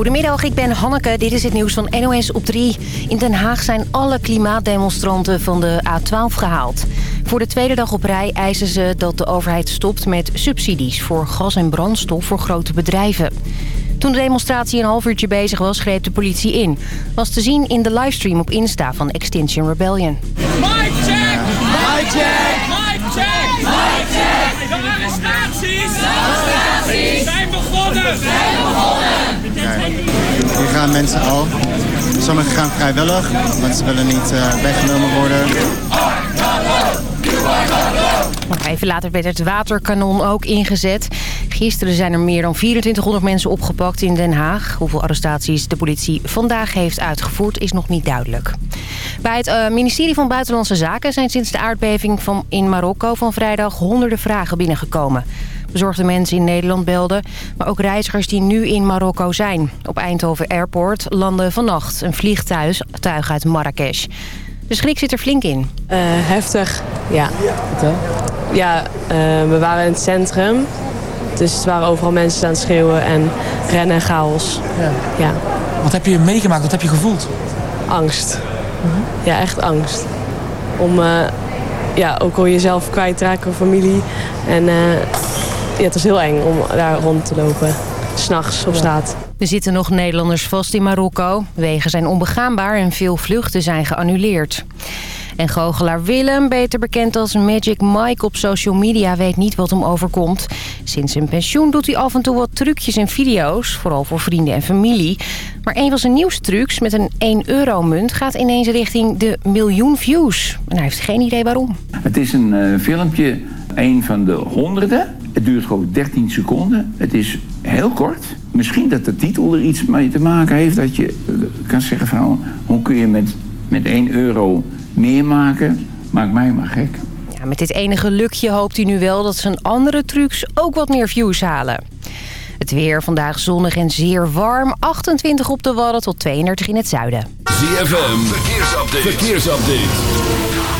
Goedemiddag, ik ben Hanneke. Dit is het nieuws van NOS op 3. In Den Haag zijn alle klimaatdemonstranten van de A12 gehaald. Voor de tweede dag op rij eisen ze dat de overheid stopt met subsidies... voor gas en brandstof voor grote bedrijven. Toen de demonstratie een half uurtje bezig was, greep de politie in. Was te zien in de livestream op Insta van Extinction Rebellion. Mic check! Mic check! Mic check! Mic check! De arrestaties! De arrestaties! Zijn begonnen! Zijn begonnen! Hier gaan mensen al. Sommigen gaan vrijwillig, want ze willen niet uh, weggenomen worden. Even later werd het waterkanon ook ingezet. Gisteren zijn er meer dan 2400 mensen opgepakt in Den Haag. Hoeveel arrestaties de politie vandaag heeft uitgevoerd is nog niet duidelijk. Bij het uh, ministerie van Buitenlandse Zaken zijn sinds de aardbeving van in Marokko van vrijdag honderden vragen binnengekomen. Bezorgde mensen in Nederland belden, maar ook reizigers die nu in Marokko zijn. Op Eindhoven Airport landde vannacht een vliegtuig uit Marrakesh. De schrik zit er flink in. Uh, heftig, ja. Ja, uh, we waren in het centrum. Dus het waren overal mensen aan het schreeuwen en rennen en chaos. Ja. ja. Wat heb je meegemaakt? Wat heb je gevoeld? Angst. Ja, echt angst. Om uh, ja, ook al jezelf kwijt te raken, familie. En ja, het is heel eng om daar rond te lopen. S'nachts op straat. Er zitten nog Nederlanders vast in Marokko. Wegen zijn onbegaanbaar en veel vluchten zijn geannuleerd. En goochelaar Willem, beter bekend als Magic Mike op social media, weet niet wat hem overkomt. Sinds zijn pensioen doet hij af en toe wat trucjes en video's, vooral voor vrienden en familie. Maar een van zijn nieuwste trucs met een 1 euro munt gaat ineens richting de miljoen views. En hij heeft geen idee waarom. Het is een uh, filmpje, een van de honderden. Het duurt gewoon 13 seconden. Het is heel kort. Misschien dat de titel er iets mee te maken heeft. Dat je kan zeggen van hoe kun je met, met 1 euro meer maken. Maakt mij maar gek. Ja, met dit enige lukje hoopt hij nu wel dat zijn andere trucs ook wat meer views halen. Het weer vandaag zonnig en zeer warm. 28 op de Wadden tot 32 in het zuiden. ZFM, verkeersupdate. verkeersupdate.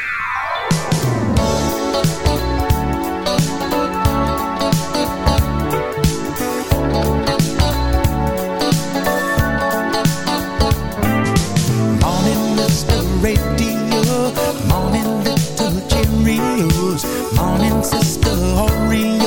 thinks it's the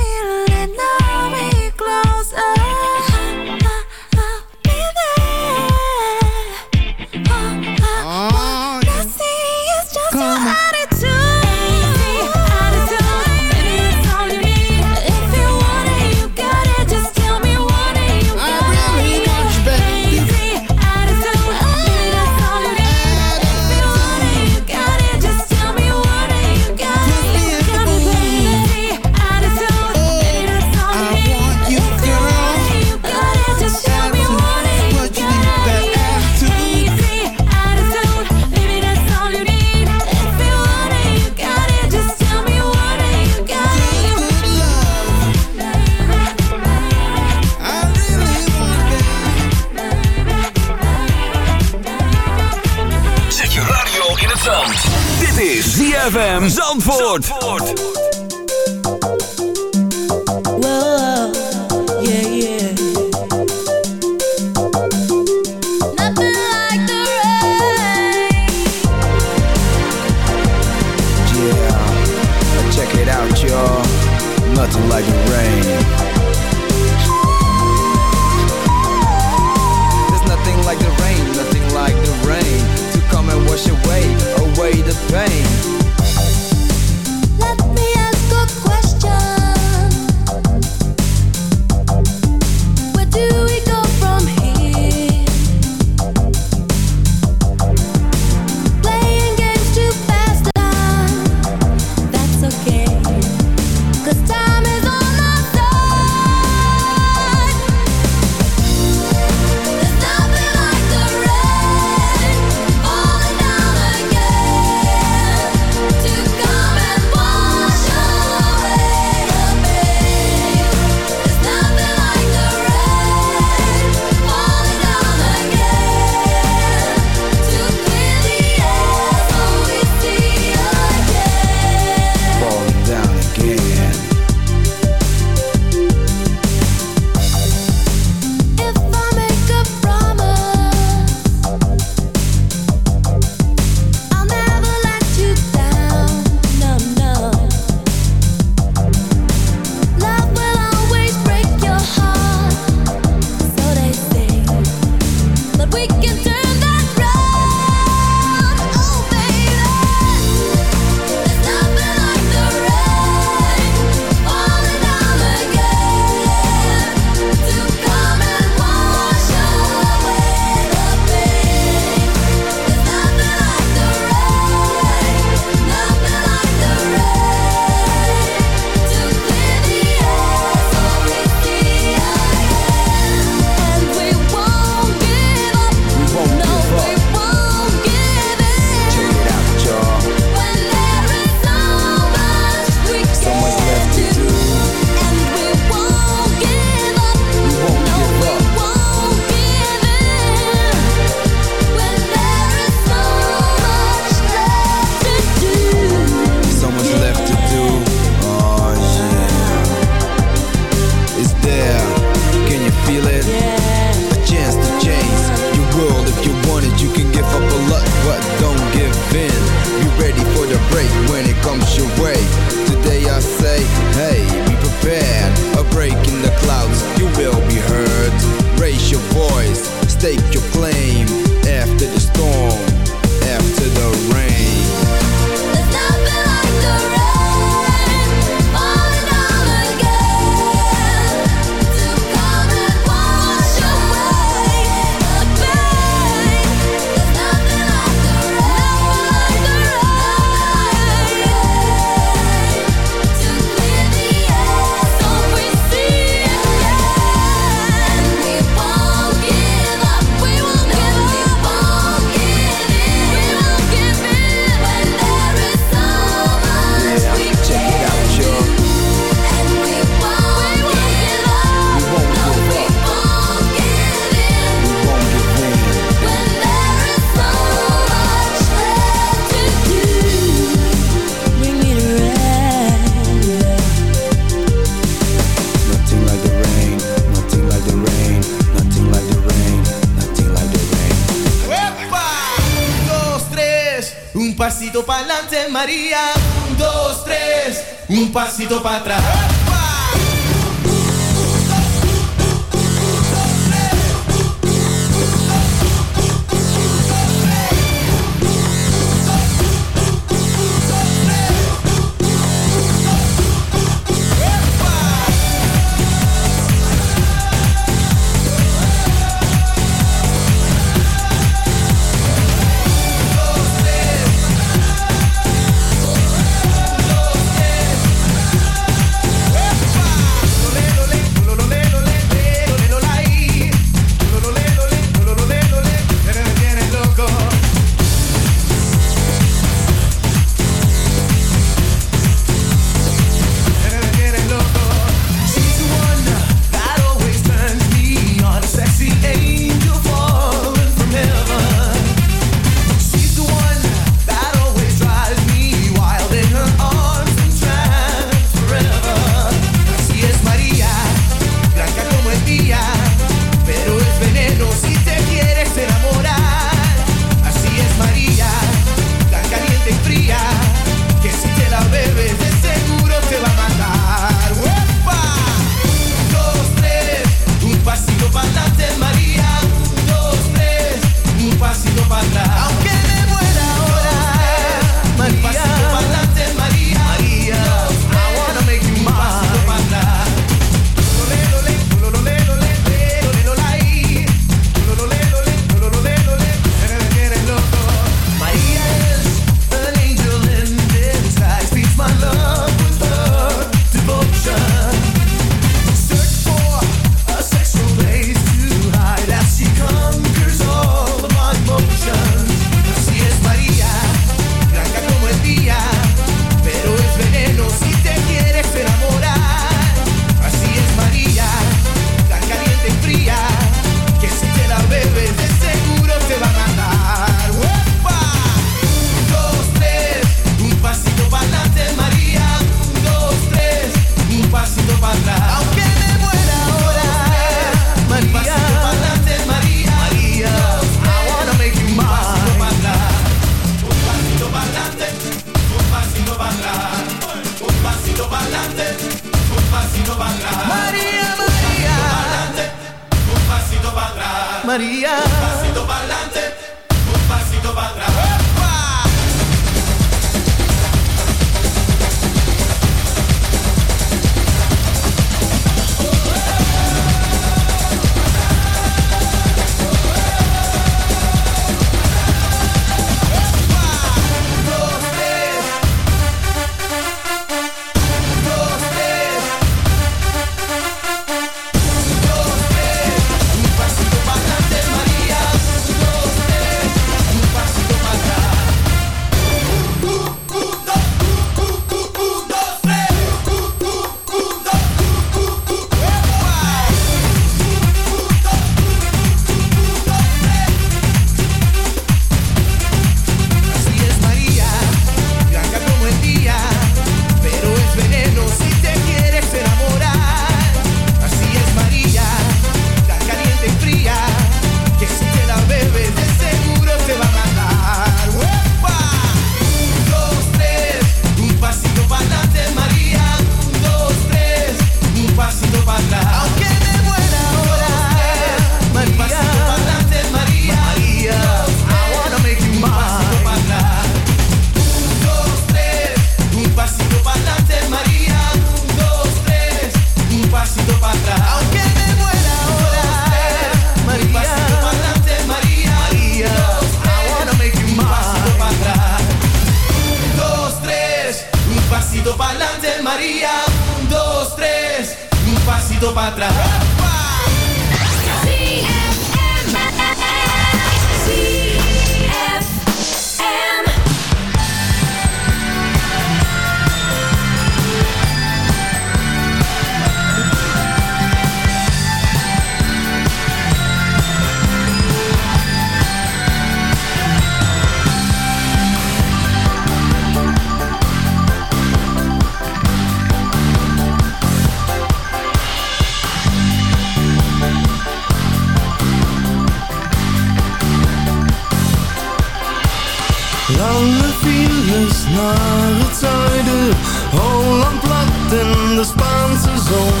naar het zuiden. Holland plat en de Spaanse zon.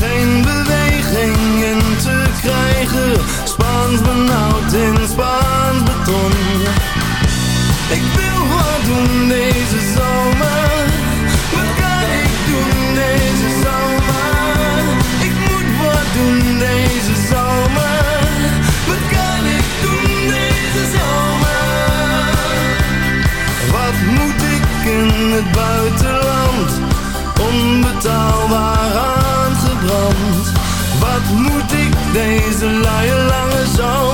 Geen beweging in te krijgen. Spaans benauwd in Spaans beton. Ik wil wat doen het buitenland? Onbetaalbaar aangebrand. Wat moet ik deze luie lange zomer?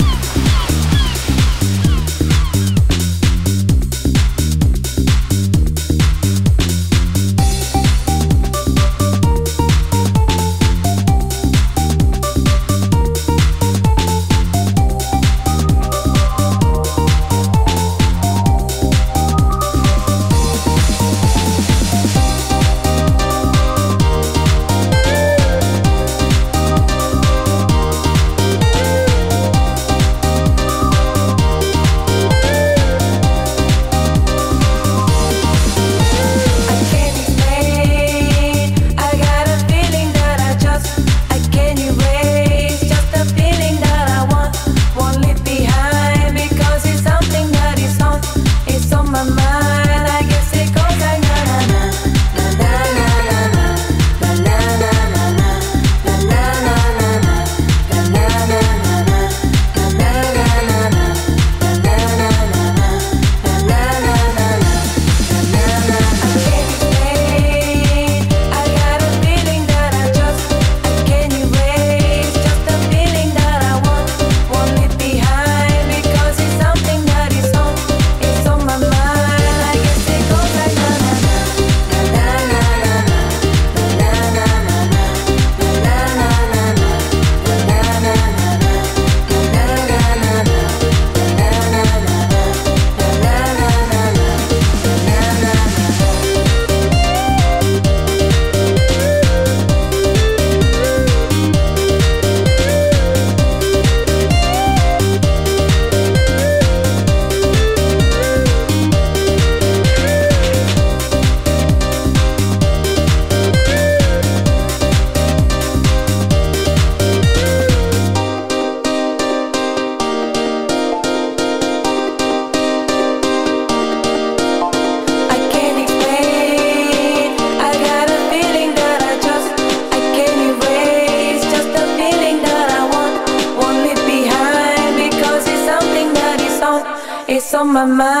my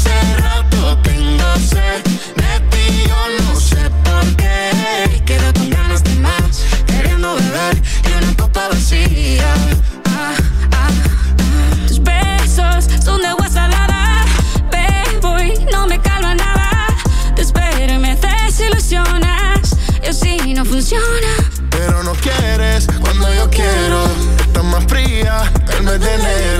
Hace rato tengo sed, me pillo, no sé por qué. Quedo con ganas de más, queriendo dudar y en la copa vacía. Ah, ah, ah. Tus besos son de agua salada. Ven, voy, no me calma nada. Te espero y me desilusionas, yo sí no funciona. Pero no quieres cuando yo quiero. Toma fría el me de.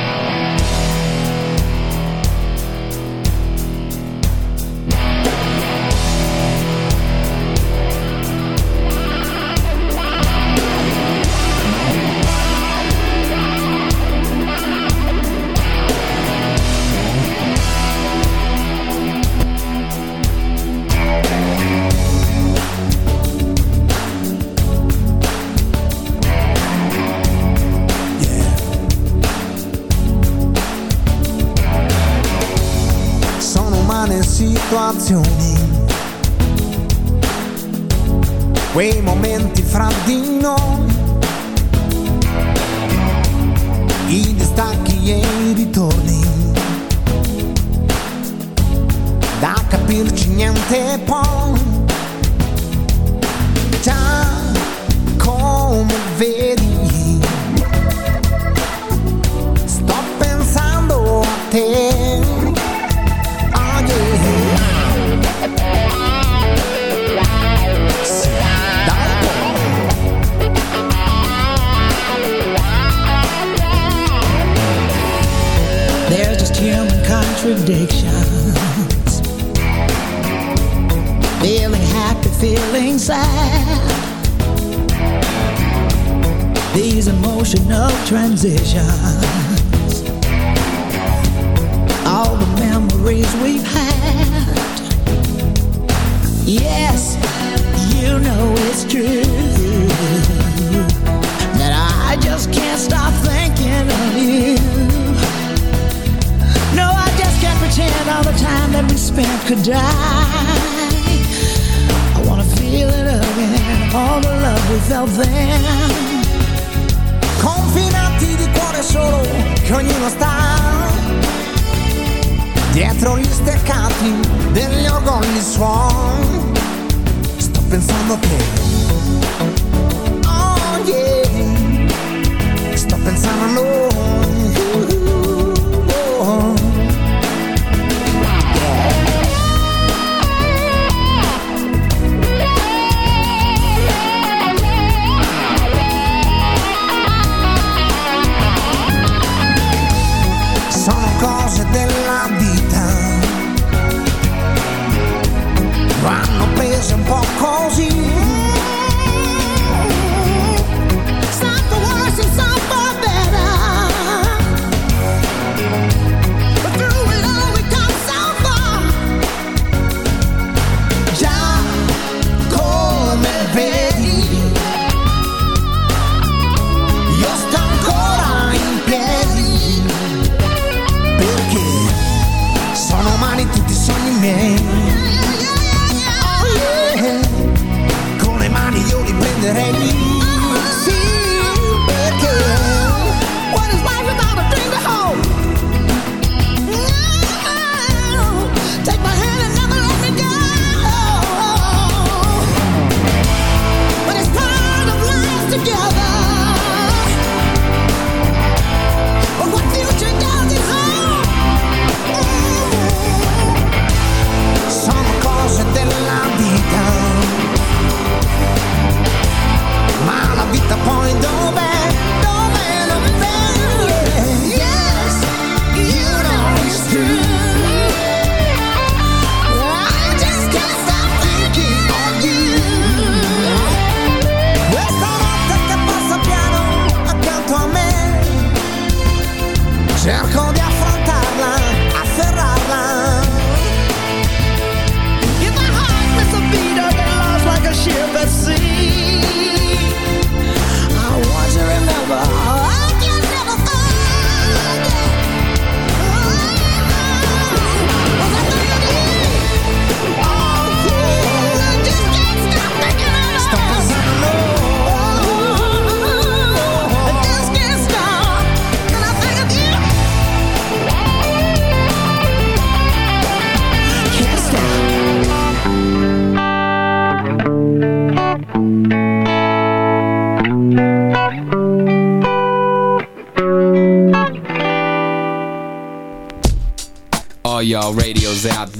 momento. emotional transition. wrong. Stop inside the.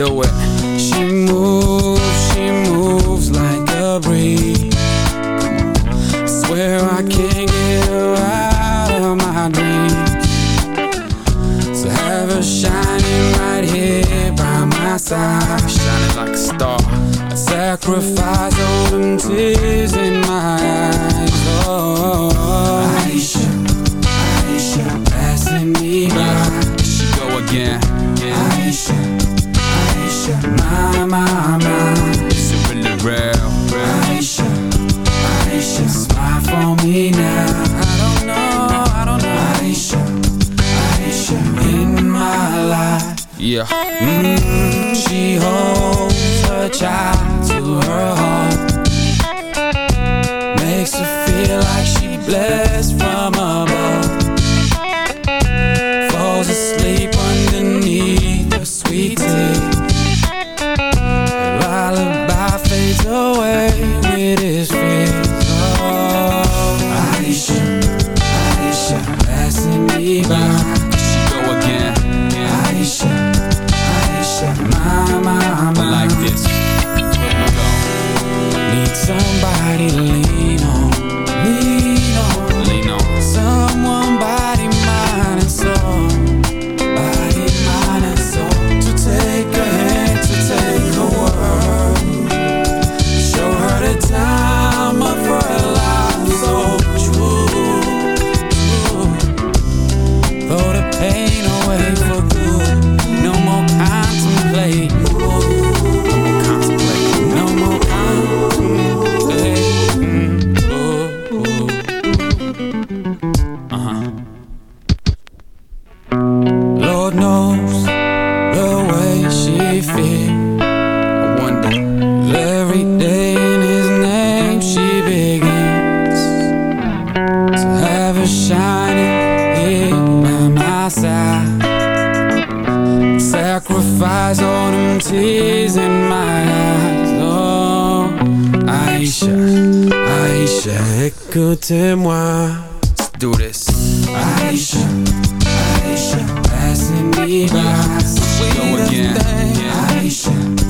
do it. Aisha, Aisha, passing me by. hot Go again. Aisha.